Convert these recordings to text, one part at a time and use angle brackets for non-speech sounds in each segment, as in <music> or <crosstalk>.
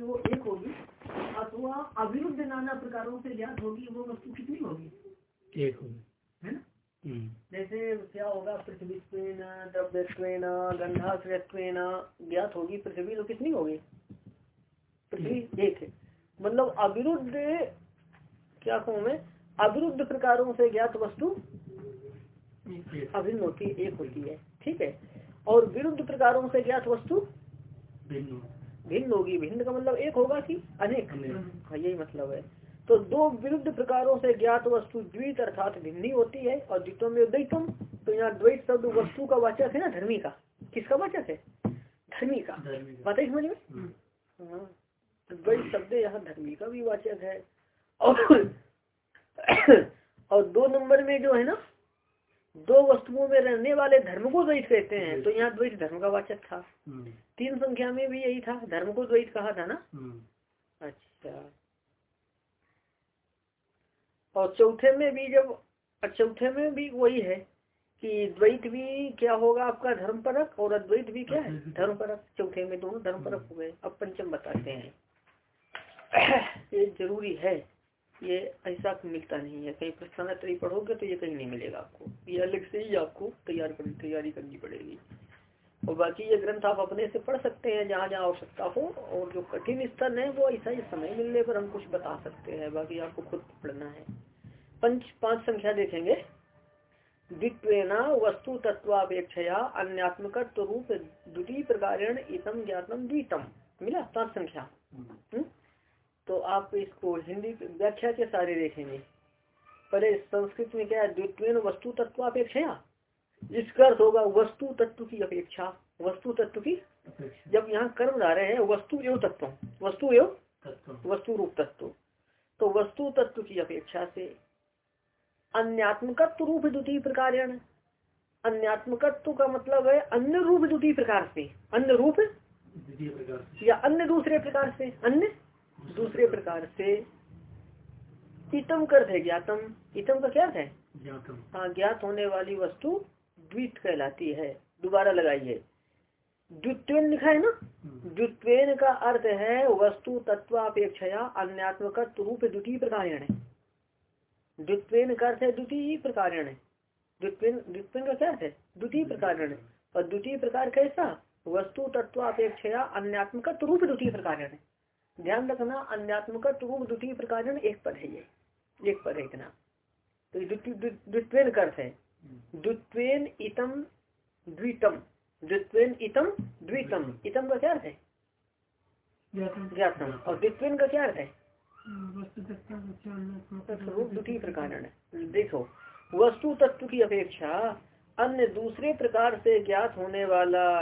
होगी वो एक होगी अथवा अविरुद्ध नाना प्रकारों से ज्ञात होगी वो वस्तु कितनी होगी? एक होगी। है ना? हम्म। जैसे क्या होगा पृथ्वी द्रव्यत्वेन गंधाश्रयत्वेन ज्ञात होगी पृथ्वी तो कितनी होगी? पृथ्वी एक है। मतलब अविरुद्ध क्या कहूँ मैं अविरुद्ध प्रकारों से ज्ञात वस्तु अभिन्न होती एक होती है। ठीक है? और विरुद्ध प्रकारों से ज्ञात वस्तु भिन्न भिन्न होगी भिन्न का मतलब एक होगा कि अनेक। हाँ यही मतलब है। तो दो विरुद्ध प्रकारों से ज्ञात वस्तु द्वित अर्थात भिन्नी होती है और द्वितों में द्वैतम तो यहाँ द्वैत शब्द वस्तु का वाचक है ना धर्मी का। किसका वाचक है? धर्मी का। है समझ में? हम्म। हाँ तो द्वैत शब्द यहाँ धर्मी का भी वाचक है। और <coughs> और दो नंबर में जो है ना दो वस्तुओं में रहने वाले धर्म को द्वैत कहते हैं। तो यहाँ द्वैत धर्म का वाचक था। हम्म। तीन संख्या में भी यही था धर्म को द्वैत कहा था ना? हम्म। अच्छा। और चौथे में भी जब चौथे में भी वही है कि द्वैत भी क्या होगा आपका धर्म परक और अद्वैत भी क्या है? धर्म परक चौथे में दोनों धर्म परक हो गए। अब पंचम बताते हैं। <coughs> ये ज़रूरी है। ये ऐसा मिलता नहीं है। कहीं प्रस्थान पढ़ोगे तो ये कहीं नहीं मिलेगा आपको। ये अलग से ही आपको तैयार तैयारी करनी पड़ेगी। और बाकी ये ग्रंथ आप अपने से पढ़ सकते हैं जहाँ जहाँ आवश्यकता हो और जो कठिन स्तर है वो ऐसा ही समय मिलने पर हम कुछ बता सकते हैं। बाकी आपको खुद पढ़ना है। पंच पाँच संख्या देखेंगे। द्वित्वेना वस्तु तत्वापेक्षया अन्यात्मक रूप द्वितीय प्रकारेण इतम ज्ञातम द्वितम मिला? पाँच संख्या। हम्म? तो आप इसको हिंदी व्याख्या के सारे देखेंगे। पहले संस्कृत में क्या है? द्वित्वेन वस्तु तत्वापेक्षया इसका अर्थ होगा वस्तु तत्व की अपेक्षा वस्तु तत्व की जब यहाँ कर्म ला रहे हैं वस्तु एवं तत्व वस्तु एवं वस्तु रूप तत्व। तो वस्तु तत्व की अपेक्षा से अन्यात्मकत्व रूप द्वितीय प्रकार अन्यात्मकत्व का मतलब है अन्य रूप द्वितीय प्रकार से। अन्य रूप या अन्य दूसरे प्रकार से। अन्य दूसरे प्रकार से। इतम कर है ज्ञातम। इतम का क्या है? हाँ ज्ञात होने वाली वस्तु द्वित कहलाती है। दोबारा लगाइए। द्वित्वेन लिखा है ना? हम्म। द्वित्वेन का अर्थ है वस्तु तत्वापेक्षया अन्यात्मक रूप द्वितीय प्रकार द्वित्वेन का अर्थ है द्वितीय प्रकार द्वित्वेन द्वित्वेन का क्या अर्थ है? द्वितीय प्रकार और द्वितीय प्रकार कैसा? वस्तु तत्वापेक्षया अन्यात्मक रूप द्वितीय प्रकार ध्यान रखना अन्यात्मक रूप द्वितीय प्रकार एक पद है ये। एक पद है इतना। तो द्वितीय- द्वित्वेन का अर्थ है। द्वित्वेन इतम द्वितम। द्वित्वेन इतम द्वितम। इतम का क्या अर्थ है? ज्ञातम। और द्वित्वेन का क्या अर्थ है? द्वितीय प्रकार देखो वस्तु तत्व की अपेक्षा अन्य दूसरे प्रकार से ज्ञात होने वाला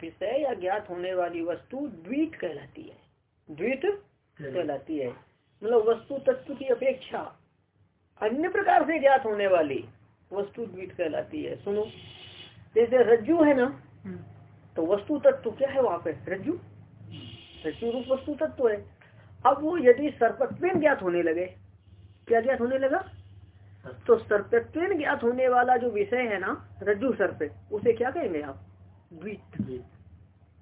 विषय या ज्ञात होने वाली वस्तु द्वित कहलाती है। द्वित कहलाती है। मतलब वस्तु तत्व की अपेक्षा अन्य प्रकार से ज्ञात होने वाली वस्तु द्वित कहलाती है। सुनो, जैसे रज्जु है ना तो वस्तु तत्व क्या है वहाँ पे? रज्जु? रज्जु रूप वस्तु तत्व है। अब वो यदि सर्पत्वेन ज्ञात होने लगे, क्या ज्ञात होने लगा? तो सर्पत्वेन ज्ञात होने वाला जो विषय है ना, रज्जु सर्प, उसे क्या कहेंगे आप? द्वित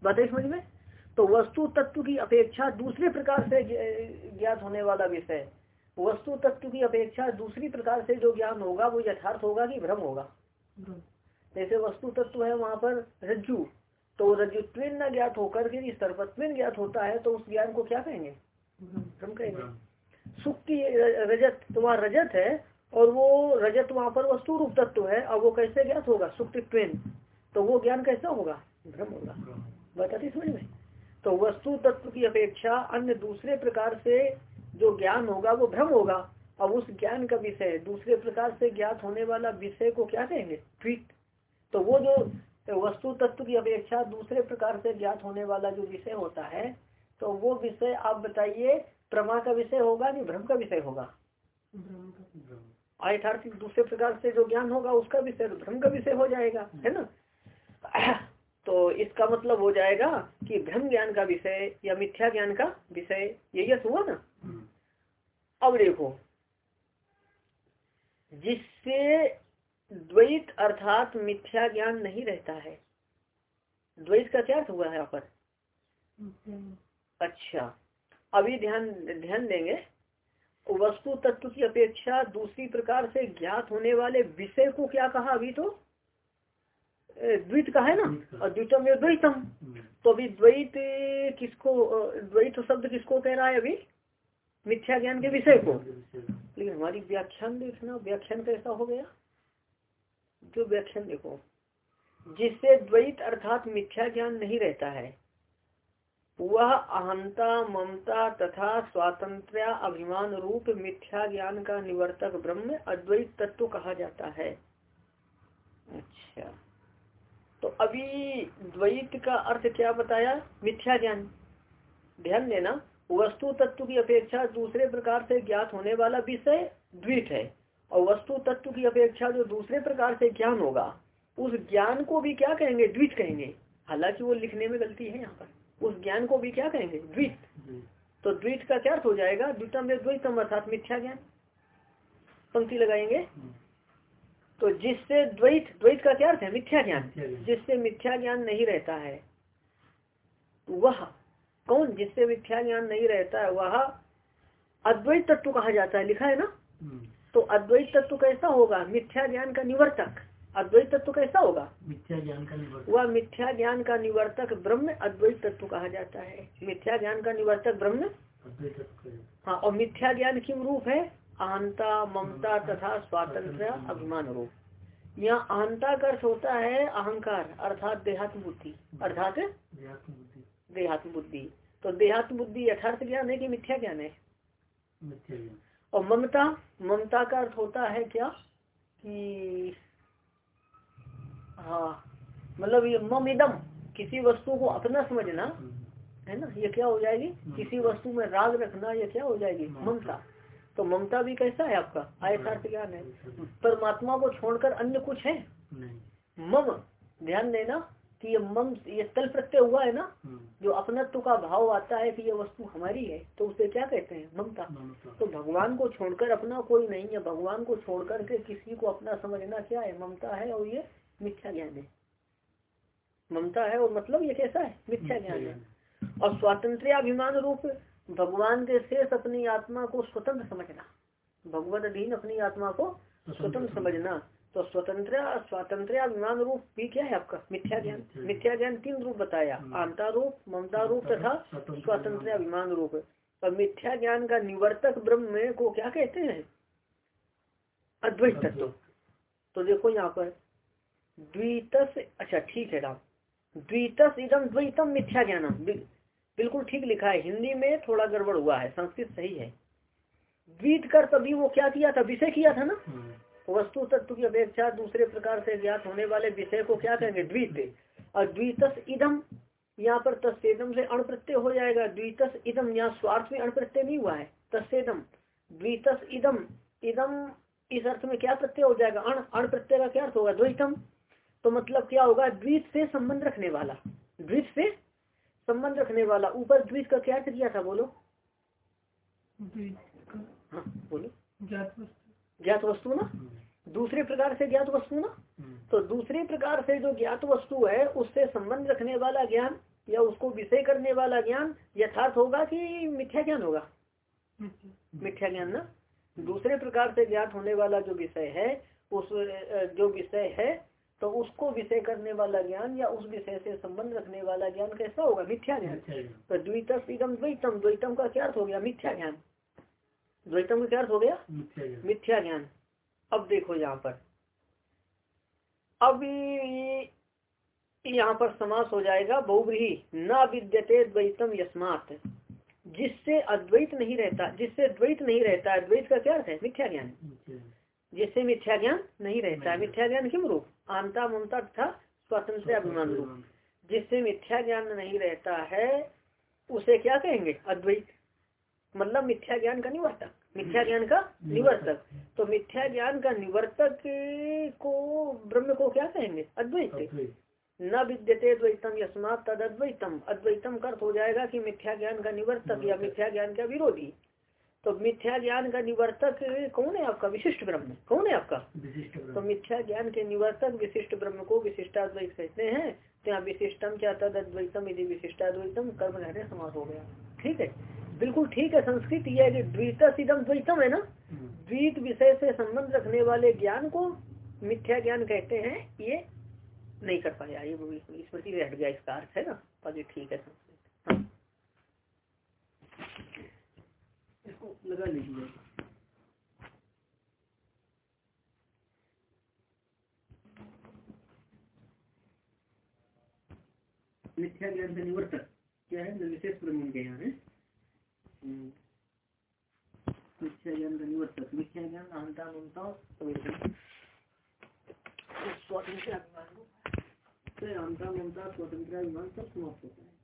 बात समझ में? तो वस्तु तत्व की अपेक्षा दूसरे प्रकार से ज्ञात होने वाला विषय वस्तु तत्व की अपेक्षा दूसरी प्रकार से जो ज्ञान होगा वो यथार्थ होगा कि भ्रम होगा? जैसे वस्तु तत्व है वहाँ पर रज्जु। तो रज्जुत्वेन न ज्ञात होकर के यदि सर्वत्वेन ज्ञात होता है तो उस ज्ञान को क्या कहेंगे? भ्रम। कहेंगे। सुख की रजत तो वहाँ रजत है और वो रजत वहाँ पर वस्तु रूप तत्व है और वो कैसे ज्ञात होगा? सुक्तित्वेन तो वो ज्ञान कैसा होगा? भ्रम होगा। बताती समझ में? तो वस्तु तत्व की अपेक्षा अन्य दूसरे प्रकार से जो ज्ञान होगा वो भ्रम होगा। अब उस ज्ञान का विषय दूसरे प्रकार से ज्ञात होने वाला विषय को क्या कहेंगे? ट्वीट तो वो जो वस्तु तत्व की अपेक्षा दूसरे प्रकार से ज्ञात होने वाला जो विषय होता है तो वो विषय आप बताइए प्रमा का विषय होगा कि भ्रम का विषय होगा? आयथार्थिक दूसरे प्रकार से जो ज्ञान होगा उसका विषय भ्रम का विषय हो जाएगा है ना? तो इसका मतलब हो जाएगा कि भ्रम ज्ञान का विषय या मिथ्या ज्ञान का विषय यही अर्थ हुआ ना? अब देखो। जिससे द्वैत अर्थात मिथ्या ज्ञान नहीं रहता है। द्वैत का क्या अर्थ हुआ है यहाँ पर? अच्छा अभी ध्यान ध्यान देंगे। वस्तु तत्व की अपेक्षा दूसरी प्रकार से ज्ञात होने वाले विषय को क्या कहा अभी तो? द्वित का है ना? और द्वितम या द्वैतम। हम्म। तो अभी द्वैत किसको द्वैत शब्द किसको कह रहा है अभी? मिथ्या ज्ञान के विषय को। लेकिन हमारी व्याख्यान देखना व्याख्यान कैसा हो गया, जो व्याख्यान देखो, जिससे द्वैत अर्थात मिथ्या ज्ञान नहीं रहता है, वह अहंता, ममता तथा स्वातंत्र अभिमान रूप मिथ्या ज्ञान का निवर्तक ब्रह्म अद्वैत तत्व कहा जाता है। अच्छा। तो अभी द्वैत का अर्थ क्या बताया? मिथ्या ज्ञान। ध्यान देना। वस्तु तत्व की अपेक्षा दूसरे प्रकार से ज्ञात होने वाला विषय द्वित है। और वस्तु तत्व की अपेक्षा जो दूसरे प्रकार से ज्ञान होगा उस ज्ञान को भी क्या कहेंगे? द्वित कहेंगे। हालाँकि वो लिखने में गलती है यहाँ पर। उस ज्ञान को भी क्या कहेंगे? द्वित। तो द्वित का क्या अर्थ हो जाएगा? द्वितम द्वैतम अर्थात मिथ्या ज्ञान। पंक्ति लगाएँगे। तो जिससे द्वैत द्वैत का क्या अर्थ है? मिथ्या ज्ञान। जिससे मिथ्या ज्ञान नहीं रहता है वह कौन जिससे मिथ्या ज्ञान नहीं रहता है वह अद्वैत तत्व कहा जाता है लिखा है ना? हम्म। तो अद्वैत तत्व कैसा होगा? मिथ्या ज्ञान का निवर्तक। अद्वैत तत्व कैसा होगा? मिथ्या ज्ञान का निवर्तक। वह मिथ्या ज्ञान का निवर्तक ब्रह्म अद्वैत तत्व कहा जाता है। मिथ्या ज्ञान का निवर्तक ब्रह्म? है। हाँ और मिथ्या ज्ञान किम रूप है? अहंता ममता तथा स्वातंत्र अभिमान रूप। यहाँ अहंता का अर्थ होता है अहंकार अर्थात देहात्म बुद्धि। अर्थात देहात्म बुद्धि तो देहात्म बुद्धि यथार्थ ज्ञान है कि मिथ्या ज्ञान है? और ममता? ममता का अर्थ होता है क्या? कि हाँ मतलब ये मम इदम किसी वस्तु को अपना समझना हम्म। है ना? ये क्या हो जाएगी? किसी वस्तु में राग रखना ये क्या हो जाएगी? ममता। तो ममता भी कैसा है आपका? आयथार्थ ज्ञान है। परमात्मा को छोड़कर अन्य कुछ है? नहीं। मम। ध्यान देना कि ये मम ये तल प्रत्यय हुआ है ना? हम्म। जो अपनत्व का भाव आता है कि ये वस्तु हमारी है तो उसे क्या कहते हैं? ममता। तो भगवान को छोड़कर अपना कोई नहीं है। भगवान को छोड़कर के किसी को अपना समझना क्या है? ममता है और ये मिथ्या ज्ञान है। ममता है और मतलब ये कैसा है? मिथ्या ज्ञान है। और स्वातंत्र अभिमान रूप भगवान के शेष अपनी आत्मा को स्वतंत्र समझना। भगवत अधीन अपनी आत्मा को स्वतंत्र समझना। तो स्वतंत्र स्वातंत्र अभिमान रूप भी क्या है आपका? मिथ्या ज्ञान। मिथ्या ज्ञान। तीन रूप बताया। आंता रूप ममता रूप तथा स्वतंत्र अभिमान। रूप। और मिथ्या ज्ञान का निवर्तक ब्रह्म को क्या कहते हैं? अद्वैत। तत्व तो देखो यहाँ पर द्वितस अच्छा ठीक है राम। द्वितस इदम द्वैतम मिथ्या ज्ञानम। बिल, बिल्कुल ठीक लिखा है। हिंदी में थोड़ा गड़बड़ हुआ है संस्कृत सही है। द्वित कर तभी वो क्या किया था? विषय किया था ना? हम्म। वस्तु तत्व की अपेक्षा दूसरे प्रकार से ज्ञात होने वाले विषय को क्या कहेंगे? द्वित। और द्वितस इदम यहाँ पर तस्दम से अणप्रत्यय हो जाएगा। द्वितस इदम यहाँ स्वार्थ में अणप्रत्यय नहीं हुआ है। तस्दम द्वितस इदम। इदम इस अर्थ में क्या प्रत्यय हो जाएगा? अण अण प्रत्यय का क्या अर्थ होगा? द्वैतम। तो मतलब क्या होगा? द्वित से संबंध रखने वाला। द्वित से संबंध रखने वाला। ऊपर द्वित का क्या अर्थ था बोलो? हाँ बोलो। ज्ञात वस्तु ना? हम्म। दूसरे प्रकार से ज्ञात वस्तु ना? हम्म। तो दूसरे प्रकार से जो ज्ञात वस्तु है उससे संबंध रखने वाला ज्ञान या उसको विषय करने वाला ज्ञान यथार्थ होगा कि मिथ्या ज्ञान होगा? मिथ्या। ज्ञान ना? दूसरे प्रकार से ज्ञात होने वाला जो विषय है उस जो विषय है तो उसको विषय करने वाला ज्ञान या उस विषय से संबंध रखने वाला ज्ञान कैसा होगा? मिथ्या ज्ञान। मिथ्या ज्ञान। तो द्वितम इदम द्वैतम द्वैतम का क्या अर्थ हो गया? मिथ्या ज्ञान। द्वैतम का क्या अर्थ हो गया? मिथ्या ज्ञान। अब देखो यहाँ पर। अब ये- यहाँ पर समास हो जाएगा बहुब्रीही न विद्यते द्वैतम यस्मात। जिससे अद्वैत नहीं रहता जिससे द्वैत नहीं रहता है द्वैत का क्या अर्थ है? मिथ्या ज्ञान। जिससे मिथ्या ज्ञान नहीं रहता है। मिथ्या ज्ञान किम रूप? आंता ममता तथा स्वतंत्र अभिमान रूप। जिससे मिथ्या ज्ञान नहीं रहता है उसे क्या कहेंगे? अद्वैत। मतलब मिथ्या ज्ञान का निवर्तक मिथ्या ज्ञान का निवर्तक। तो मिथ्या ज्ञान का निवर्तक को ब्रह्म को क्या कहेंगे? अद्वैत। न विद्यते द्वैतम यस्मात तद अद्वैतम अद्वैतम का अर्थ हो जाएगा कि मिथ्या ज्ञान का निवर्तक या मिथ्या ज्ञान का विरोधी। तो मिथ्या ज्ञान का निवर्तक कौन है आपका? विशिष्ट ब्रह्म। कौन है आपका? विशिष्ट तो मिथ्या ज्ञान के निवर्तक विशिष्ट ब्रह्म को विशिष्टाद्वैत कहते हैं। तो यहाँ विशिष्टम क्या तद अद्वैतम यदि विशिष्टाद्वैतम कर्म रहने समाप्त हो गया। ठीक है? बिल्कुल ठीक है संस्कृत यह कि द्वितस इदम द्वैतम है ना? हम्म। द्वित विषय से संबंध रखने वाले ज्ञान को मिथ्या ज्ञान कहते हैं ये नहीं कर पाया। ये स्मृति में हट गया इसका अर्थ है ना? बाकी ठीक है संस्कृत। हाँ। इसको लगा लीजिए। मिथ्या ज्ञान का निवर्तक क्या है? विशेष ब्रह्म के यहाँ है। है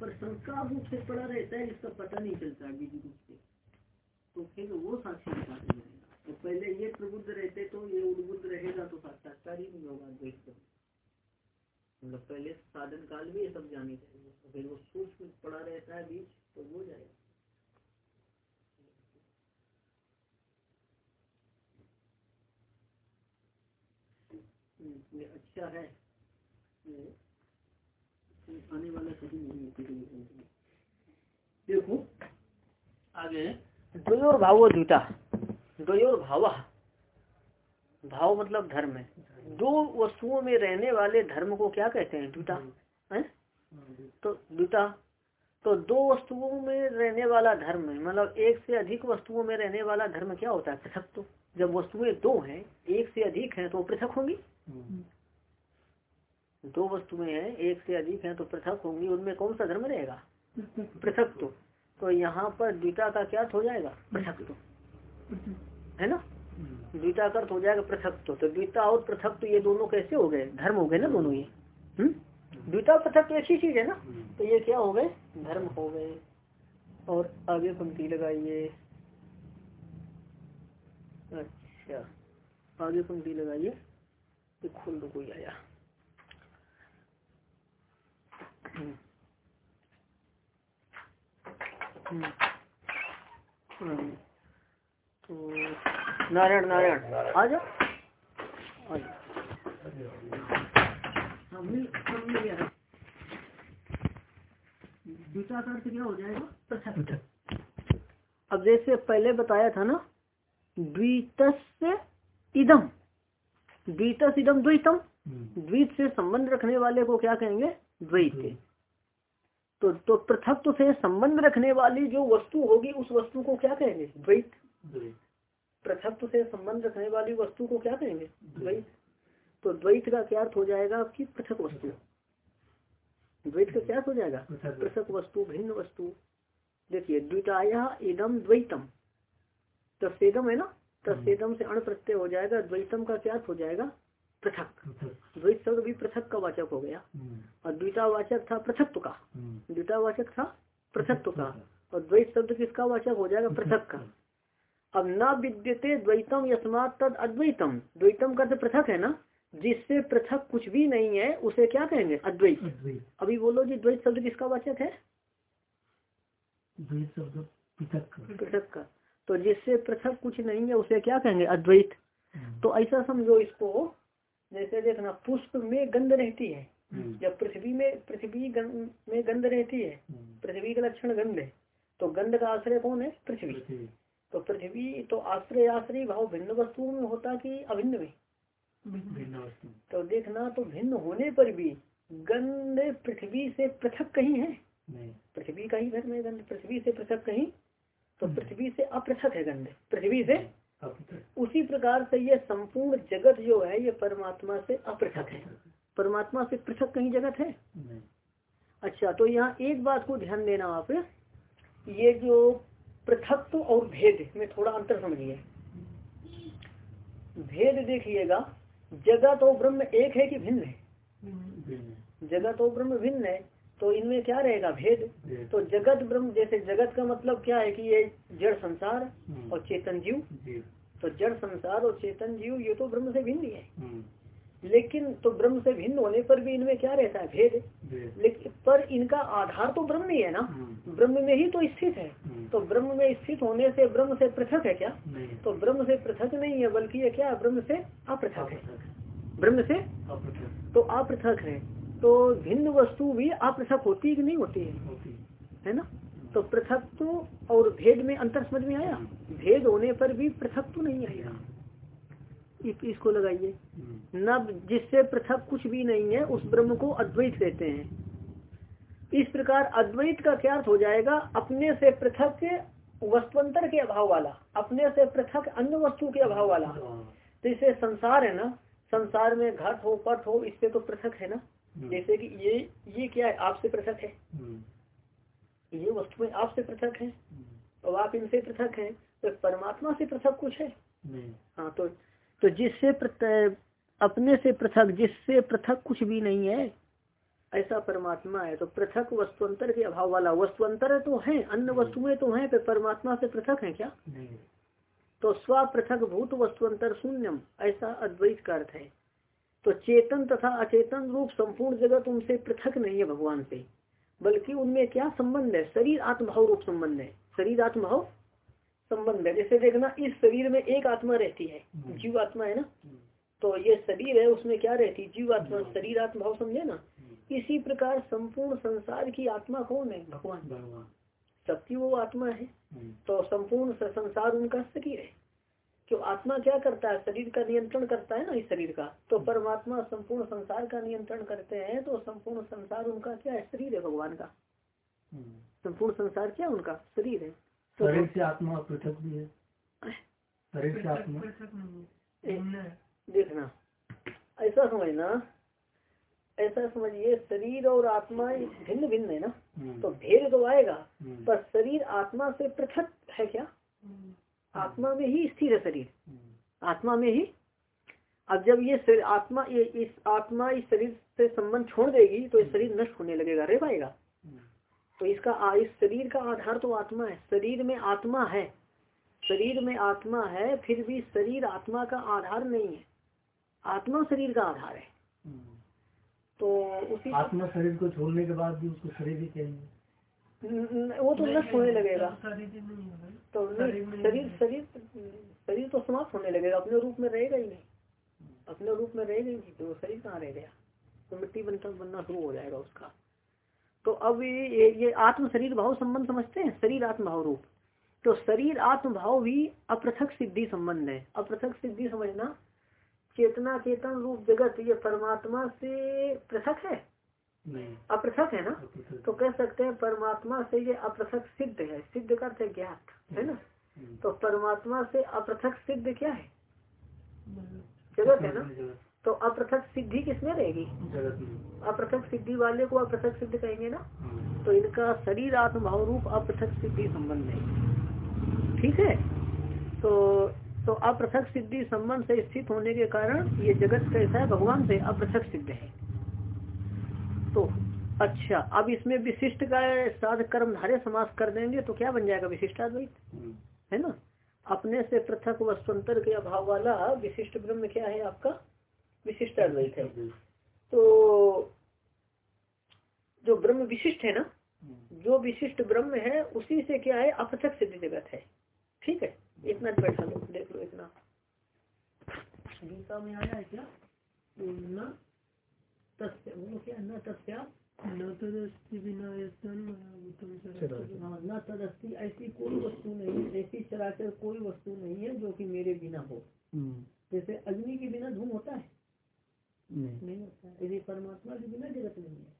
पर संस्कार रूप से पड़ा रहता है जिसका पता नहीं चलता बीजी रूप से तो फिर वो नहीं रहेगा तो पहले ये प्रबुद्ध रहते तो ये उद्बुद्ध रहेगा तो साक्षात्कार ही नहीं होगा मतलब पहले साधन काल में ये सब जाने चाहिए फिर वो सूक्ष्म पड़ा रहता है बीच तो वो जाएगा। ये अच्छा है आने वाला कभी नहीं है देखो आगे द्वयोर भावो द्विता। द्वयोर भाव। भाव मतलब धर्म है। दो वस्तुओं में रहने वाले धर्म को क्या कहते हैं द्विता? है। तो द्विता। तो दो वस्तुओं में रहने वाला धर्म मतलब एक से अधिक वस्तुओं में रहने वाला धर्म क्या होता है? पृथक तो। जब वस्तुएँ दो हैं एक से अधिक हैं तो पृथक होंगी? दो वस्तुएँ हैं एक से अधिक हैं तो पृथक होंगी उनमें कौन सा धर्म रहेगा? <laughs> पृथक तो। तो यहाँ पर द्विता का क्या हो जाएगा? पृथक तो। है ना? द्विता का हो जाएगा पृथक तो, तो द्विता और पृथक तो ये दोनों कैसे हो गए? धर्म हो गए ना दोनों ये। हम्म? द्विता पृथक तो अच्छी चीज़ है ना? तो ये क्या हो गए? धर्म हो गए। और आगे पंक्ति लगाइए। अच्छा। आगे पंक्ति लगाइए। खुल तो कोई आया। तो नारायण नारायण आ जाओ। द्विता का अर्थ क्या हो जाएगा? अब जैसे पहले बताया था ना द्वित इदम द्वित इदम द्वितम। द्वित से संबंध रखने वाले को क्या कहेंगे? द्वैत तो तो पृथक से संबंध रखने वाली जो वस्तु होगी उस वस्तु को क्या कहेंगे? द्वैत। पृथक से संबंध रखने वाली वस्तु को क्या कहेंगे? द्वैत। तो द्वैत का क्या अर्थ हो जाएगा आपकी पृथक वस्तु? द्वैत का क्या हो जाएगा? पृथक। वस्तु भिन्न वस्तु। देखिए द्विताया इदम द्वैतम। तस्दम है ना? तस्दम से अण प्रत्यय हो जाएगा द्वैतम का क्या हो जाएगा? पृथक। द्वैत शब्द भी पृथक का वाचक हो गया। और द्वितावाचक था पृथकत्व का। द्वितावाचक था पृथकत्व का। और द्वैत शब्द किसका वाचक हो जाएगा? पृथक का। अब न विद्यते द्वैतम यस्मात तद अद्वैतम। द्वैतम का तो पृथक है ना? जिससे पृथक कुछ भी नहीं है उसे क्या कहेंगे? अद्वैत। अभी बोलो जी द्वैत शब्द किसका वाचक है? द्वैत शब्द पृथक का। तो जिससे पृथक कुछ नहीं है उसे क्या कहेंगे? अद्वैत। तो ऐसा समझो इसको। जैसे देखना पुष्प में गंध रहती है। हम्म। जब पृथ्वी में पृथ्वी में गंध रहती है हम्म। पृथ्वी का लक्षण गंध है तो गंध का आश्रय कौन है? पृथ्वी। तो पृथ्वी तो आश्रय आश्रय भाव भिन्न वस्तुओं में होता कि अभिन्न में? तो देखना तो भिन्न होने पर भी गंध पृथ्वी से पृथक कहीं है? पृथ्वी का ही घर में गंध पृथ्वी से पृथक कहीं? तो पृथ्वी से अपृथक है गंध। पृथ्वी से उसी प्रकार से ये संपूर्ण जगत जो है ये परमात्मा से अपृथक है। परमात्मा से पृथक कहीं जगत है? अच्छा तो यहाँ एक बात को ध्यान देना आप। ये जो पृथकत्व और भेद में थोड़ा अंतर समझिए। भेद देखिएगा जगत और ब्रह्म एक है कि भिन्न है। जगत और ब्रह्म भिन्न है तो इनमें क्या रहेगा भेद? तो जगत ब्रह्म जैसे जगत का मतलब क्या है कि ये जड़ संसार हम्म। और चेतन जीव? तो जड़ संसार और चेतन जीव ये तो ब्रह्म से भिन्न ही है। हम्म। लेकिन तो ब्रह्म से भिन्न होने पर भी इनमें क्या रहता है? भेद। लेकिन पर इनका आधार तो ब्रह्म ही है ना? हम्म। ब्रह्म में ही तो स्थित है। तो ब्रह्म में स्थित होने से ब्रह्म से पृथक है क्या? तो ब्रह्म से पृथक नहीं है बल्कि ये क्या ब्रह्म से अपृथक है। ब्रह्म से तो अपृथक है। तो भिन्न वस्तु भी अपृथक होती है कि नहीं होती है? है। ना? तो पृथक तो और भेद में अंतर समझ में आया? भेद होने पर भी पृथक तो नहीं आएगा इस- इसको लगाइए। हम्म। न जिससे पृथक कुछ भी नहीं है उस ब्रह्म को अद्वैत कहते हैं। इस प्रकार अद्वैत का क्या अर्थ हो जाएगा? अपने से पृथक वस्तुअंतर के अभाव वाला। अपने से पृथक अन्य वस्तु के अभाव वाला। हाँ। तो इसे संसार है ना? संसार में घट हो पट हो इससे तो पृथक है ना। जैसे कि ये ये क्या है? आपसे पृथक है। हम्म। ये वस्तुएँ आपसे पृथक है। हम्म। और आप इनसे पृथक है तो परमात्मा से पृथक कुछ है। हाँ तो तो जिससे अपने से पृथक जिससे पृथक कुछ भी नहीं है ऐसा परमात्मा है। तो पृथक वस्तुअंतर के अभाव वाला वस्तुअंतर तो है अन्य वस्तुएँ तो हैं पर परमात्मा से पृथक है क्या? नहीं। तो स्व पृथक भूत वस्तुअंतर शून्यम ऐसा अद्वैत का अर्थ है। तो चेतन तथा अचेतन रूप संपूर्ण जगत उनसे पृथक नहीं है भगवान से बल्कि उनमें क्या संबंध है? शरीर आत्मभाव रूप संबंध है। शरीर आत्मभाव संबंध है। जैसे देखना इस शरीर में एक आत्मा रहती है हम्म। जीव आत्मा है ना? हम्म। तो ये शरीर है उसमें क्या रहती है? जीव आत्मा शरीर आत्मभाव समझे ना? हम्म। इसी प्रकार संपूर्ण संसार की आत्मा कौन है? भगवान। भगवान। सबकी वो आत्मा है। हम्म। तो संपूर्ण संसार उनका शरीर है। क्यों आत्मा क्या करता है? शरीर का नियंत्रण करता है ना इस शरीर का? तो परमात्मा संपूर्ण संसार का नियंत्रण करते हैं तो संपूर्ण संसार उनका क्या है? शरीर है भगवान का। हम्म। संपूर्ण संसार क्या उनका? शरीर है। तो शरीर से आत्मा पृथक भी है। शरीर से आत्मा देखना। ऐसा समझना ऐसा समझिए शरीर और आत्मा भिन्न भिन्न है ना? हम्म। तो भेद तो आएगा हम्म। पर शरीर आत्मा से पृथक है क्या? आत्मा में ही स्थिर है शरीर। हम्म। आत्मा में ही। अब जब ये शरीर आत्मा ये इस आत्मा इस शरीर से संबंध छोड़ देगी तो ये शरीर नष्ट होने लगेगा रह पाएगा। हम्म। तो इसका आ- इस शरीर का आधार तो आत्मा है। शरीर में आत्मा है। शरीर में आत्मा है फिर भी शरीर आत्मा का आधार नहीं है। आत्मा शरीर का आधार है। हम्म। तो उसी आत्मा शरीर को छोड़ने के बाद भी उसको शरीर ही कहेंगे। वो तो नष्ट होने लगेगा। तो शरीर शरीर शरीर तो समाप्त होने लगेगा अपने रूप में रहेगा ही नहीं। अपने रूप में रहेगा ही नहीं तो शरीर कहाँ रह गया? तो मिट्टी बनता बनना शुरू हो जाएगा उसका। तो अब ये ये, आत्म शरीर भाव संबंध समझते हैं? शरीर आत्म भाव रूप। तो शरीर आत्म भाव भी अपृथक सिद्धि संबंध है। अपृथक सिद्धि समझना चेतना चेतन रूप जगत ये परमात्मा से पृथक है। अपृथक है ना? तो कह सकते हैं परमात्मा से ये अपृथक सिद्ध है। सिद्ध का अर्थ ज्ञात है ना। तो परमात्मा से अपृथक सिद्ध क्या है? जगत। है ना? तो अपृथक सिद्धि किसमें रहेगी? अपृथक सिद्धि वाले को अपृथक सिद्ध कहेंगे ना? हाँ। तो इनका शरीर आत्मभाव रूप अपृथक सिद्धि संबंध है। ठीक है? तो तो अपृथक सिद्धि संबंध से स्थित होने के कारण ये जगत कैसा है? भगवान से अपृथक सिद्ध है। तो अच्छा अब इसमें विशिष्ट का साध कर्म धारे समास कर देंगे तो क्या बन जाएगा विशिष्टाद्वैत हम्म। है ना? अपने से पृथक वस्तुअंतर के अभाव वाला विशिष्ट ब्रह्म क्या है आपका? विशिष्टाद्वैत है। तो जो ब्रह्म विशिष्ट है ना हम्म। जो विशिष्ट ब्रह्म है उसी से क्या है? अपृथक सिद्धि जगत है। ठीक है? इतना बैठा लो देख लो इतना। गीता में आया है क्या? न क्या न तस्या न तदस्ति। हाँ, ऐसी कोई वस्तु नहीं ऐसी चराचर कोई वस्तु नहीं है जो कि मेरे बिना हो हम्म। जैसे अग्नि के बिना धूम होता है नहीं नहीं होता है यदि परमात्मा के बिना जगत नहीं है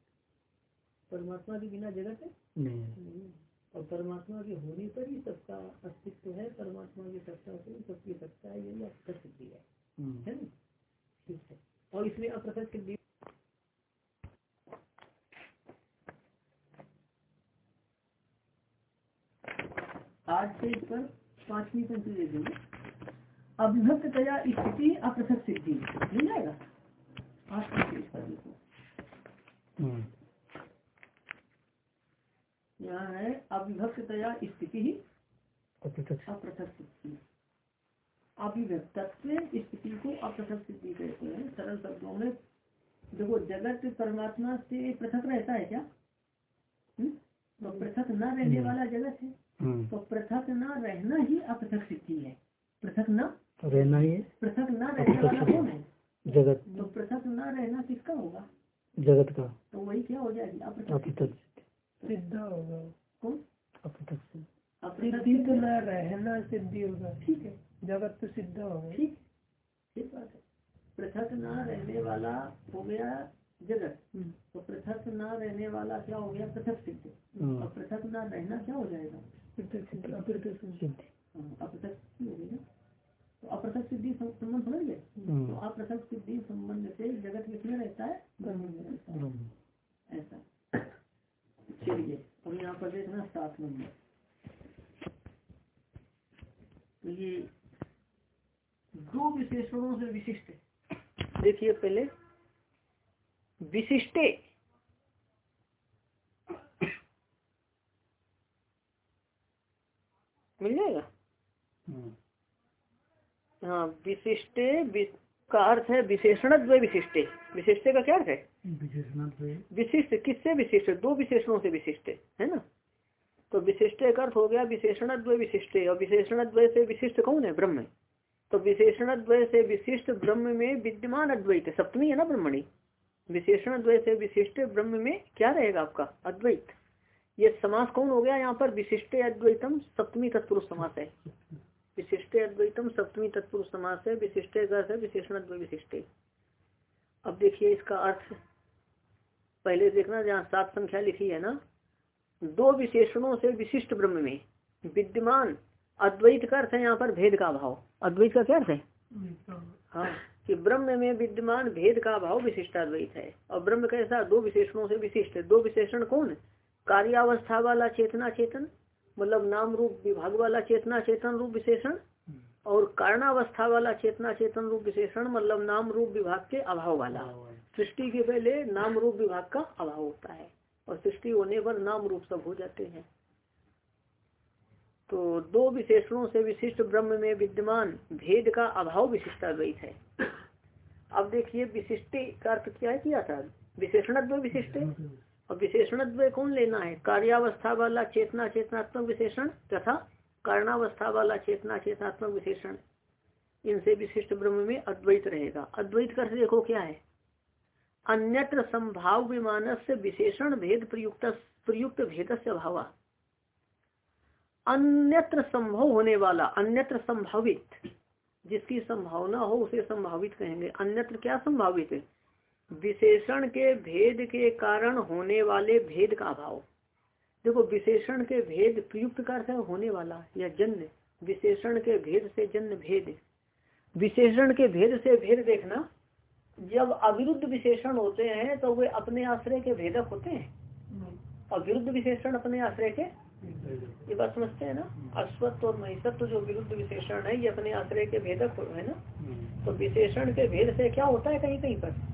परमात्मा के बिना जगत है नहीं। नहीं। और परमात्मा के होने पर ही सबका अस्तित्व है परमात्मा की सत्ता से ही सबकी सत्ता है यही अपृथक सिद्धि है हम्म। है ना ठीक है और इसमें अपृथक सिद्धि आज इस पर पांचवी पंक्ति दे देंगे। अविभक्त तया स्थिति अपृथक सिद्धि। मिल जाएगा? पंक्ति इस पर देखो। हम्म। यहाँ है अविभक्त तया स्थिति ही अपृथक सिद्धि। अभिव्यक्तत्व स्थिति को अपृथक सिद्धि कहते हैं। सरल शब्दों में देखो जगत परमात्मा से पृथक रहता है क्या? हम्म? तो पृथक न रहने वाला जगत है। तो पृथक न रहना ही अपृथक सिद्धि है। पृथक न रहना ही पृथक न रहने वाला कौन है? जगत। तो पृथक न रहना किसका होगा? जगत का। तो वही क्या हो जाएगी? अपृथक। अपृथक सिद्ध। होगा। कौन? सिद्धि। तो न रहना सिद्धि होगा। ठीक है। जगत तो सिद्ध होगा। ठीक। ठीक बात है। पृथक न रहने वाला हो गया जगत। हम्म। तो पृथक न रहने वाला क्या हो गया? पृथक सिद्ध। हम्म। और पृथक न रहना क्या हो जाएगा? सिद्धि गई ना तो सिद्धि संबंध समझ गए? हम्म। तो अपृथक सिद्धि संबंध से जगत किसमें रहता है? ब्रह्म में रहता है। ऐसा। चलिए अब यहाँ पर देखना सात नंबर। तो ये दो विशेषणों से विशिष्ट देखिए पहले। विशिष्टे। मिल जाएगा? हम्म। हाँ विशिष्टे का अर्थ है विशेषण विशिष्टे। विशिष्टे का क्या अर्थ है? विशिष्ट किससे विशिष्ट? दो विशेषणों से विशिष्ट है ना? तो विशिष्ट का अर्थ हो गया विशेषण विशिष्ट और विशेषण द्वय से विशिष्ट कौन है? ब्रह्म तो विशेषण से विशिष्ट ब्रह्म में विद्यमान अद्वैत सप्तमी है ना ब्रह्मणी? विशेषण द्वय से विशिष्ट ब्रह्म में क्या रहेगा आपका? अद्वैत। ये समास कौन हो गया यहाँ पर? विशिष्ट अद्वैतम सप्तमी तत्पुरुष समास है। विशिष्ट अद्वैतम सप्तमी तत्पुरुष समास है। विशिष्ट अर्थ है, विशेषण विशिष्ट। अब देखिए इसका अर्थ। पहले देखना जहाँ सात संख्या लिखी है ना, दो विशेषणों से विशिष्ट ब्रह्म में विद्यमान अद्वैत का अर्थ है यहाँ पर भेद का अभाव। अद्वैत का क्या अर्थ है? हाँ कि ब्रह्म में विद्यमान भेद का अभाव विशिष्टाद्वैत है। और ब्रह्म कैसा दो विशेषणों से विशिष्ट है। दो विशेषण कौन? कार्यावस्था वाला चेतना चेतन मतलब नाम रूप विभाग वाला चेतना चेतन रूप विशेषण और कारणावस्था वाला चेतना चेतन रूप विशेषण मतलब नाम रूप विभाग के अभाव वाला। सृष्टि के पहले नाम रूप विभाग का अभाव होता है और सृष्टि होने पर नाम रूप सब हो जाते हैं। तो दो विशेषणों से विशिष्ट ब्रह्म में विद्यमान भेद का अभाव विशिष्टाद्वैत है। अब देखिए विशिष्ट का अर्थ क्या किया था विशेषण विशिष्ट और विशेषण कौन लेना है? कार्यावस्था वाला चेतना चेतनात्मक विशेषण तथा कारणावस्था वाला चेतना चेतनात्मक विशेषण। इनसे विशिष्ट ब्रह्म में अद्वैत रहेगा। अद्वैत का अर्थ देखो क्या है? अन्यत्र संभाव विमान से विशेषण भेद प्रयुक्त प्रयुक्त भेद से अभाव अन्यत्र संभव होने वाला, अन्यत्र संभावित, जिसकी संभावना हो उसे संभावित कहेंगे। अन्यत्र क्या संभावित है? विशेषण के भेद के कारण होने वाले भेद का अभाव। देखो, विशेषण के भेद प्रयुक्त का अर्थ होने वाला या जन्म विशेषण के भेद से जन्म भेद। विशेषण के भेद से भेद देखना, जब अविरुद्ध विशेषण होते हैं तो वे अपने आश्रय के भेदक होते हैं। और विरुद्ध विशेषण अपने आश्रय के ये बात समझते हैं ना? अश्वत्व और महिषत्व जो विरुद्ध विशेषण है, ये अपने आश्रय के भेदक है ना? तो विशेषण के भेद से क्या होता है कहीं कहीं पर?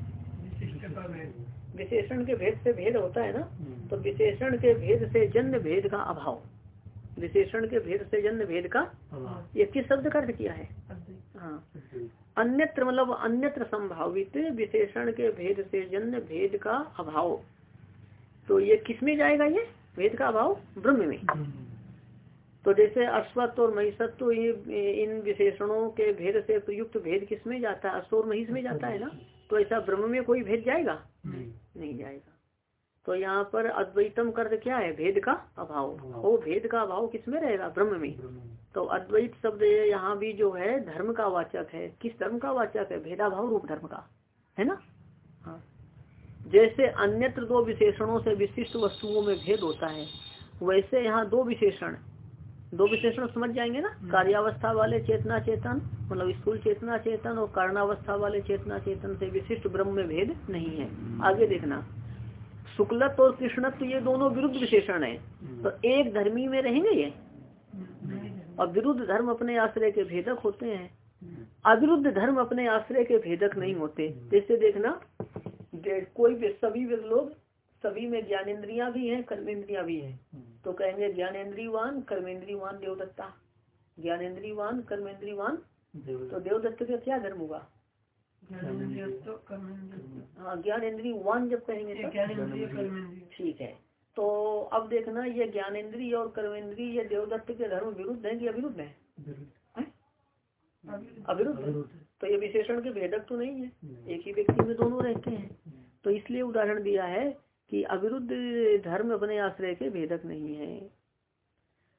विशेषण के भेद से भेद होता है ना? तो विशेषण के भेद से जन्म भेद का अभाव। विशेषण के भेद से जन्म भेद का ये किस शब्द का अर्थ किया है? हाँ। अन्यत्र मतलब अन्यत्र संभावित विशेषण के भेद से जन्म भेद का अभाव। तो ये किसमें जाएगा ये? भेद का अभाव ब्रह्म में। तो जैसे अश्वत्व और महिषत्व ये इन विशेषणों के भेद से प्रयुक्त भेद किसमें जाता है? अश्व और महिष में जाता है ना? तो ऐसा ब्रह्म में कोई भेद जाएगा? नहीं। नहीं जाएगा। तो यहाँ पर अद्वैतम कर्त क्या है? भेद का अभाव। वो भेद का अभाव किसमें रहेगा? ब्रह्म में। तो अद्वैत शब्द यहाँ भी जो है धर्म का वाचक है। किस धर्म का वाचक है? भेदाभाव रूप धर्म का। है ना? हाँ। जैसे अन्यत्र दो विशेषणों से विशिष्ट वस्तुओं में भेद होता है वैसे यहाँ दो विशेषण दो विशेषण समझ जाएँगे ना? कार्यावस्था वाले चेतना चेतन मतलब स्थूल चेतना चेतन और कारणावस्था वाले चेतना चेतन से विशिष्ट ब्रह्म में भेद नहीं है। आगे देखना। शुक्लत्व और कृष्णत्व ये दोनों विरुद्ध विशेषण है। तो एक धर्मी में रहेंगे ये? और विरुद्ध धर्म अपने आश्रय के भेदक होते हैं। अविरुद्ध धर्म अपने आश्रय के भेदक नहीं होते। जैसे देखना कोई भी सभी लोग सभी में ज्ञानेन्द्रियाँ भी हैं कर्मेंद्रियाँ भी हैं। तो कहेंगे ज्ञानेन्द्रीवान कर्मेंद्रीवान देवदत्ता। ज्ञानेन्द्रीवान कर्मेंद्रीवान तो देवदत्त। का क्या धर्म होगा? हाँ ज्ञानेन्द्रीय वान जब कहेंगे ठीक है। तो अब देखना ये ज्ञानेन्द्रीय और कर्मेंद्रीय ये देवदत्त के धर्म विरुद्ध है कि अविरुद्ध है? अविरुद्ध। तो ये विशेषण के भेदक तो नहीं है। एक ही व्यक्ति में दोनों रहते हैं। तो इसलिए उदाहरण दिया है कि अविरुद्ध धर्म अपने आश्रय के भेदक नहीं है।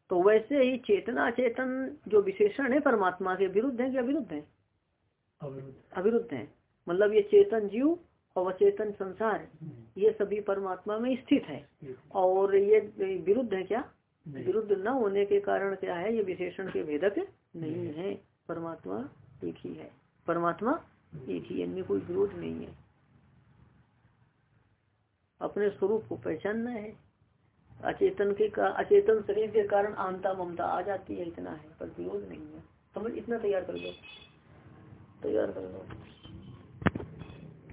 तो वैसे ही चेतना चेतन जो विशेषण है परमात्मा के विरुद्ध है कि अविरुद्ध है? अविरुद्ध। है। मतलब ये चेतन जीव और अचेतन संसार ये सभी परमात्मा में स्थित है। और ये विरुद्ध है क्या? विरुद्ध न होने के कारण क्या है? ये विशेषण के भेदक नहीं। है। परमात्मा एक ही है। परमात्मा एक ही है। इनमें कोई विरोध नहीं है। अपने स्वरूप को पहचानना है। अचेतन के का, अचेतन शरीर के कारण आमता ममता आ जाती है, इतना है, पर विरोध नहीं है। समझ, इतना तैयार कर दो। तैयार कर लो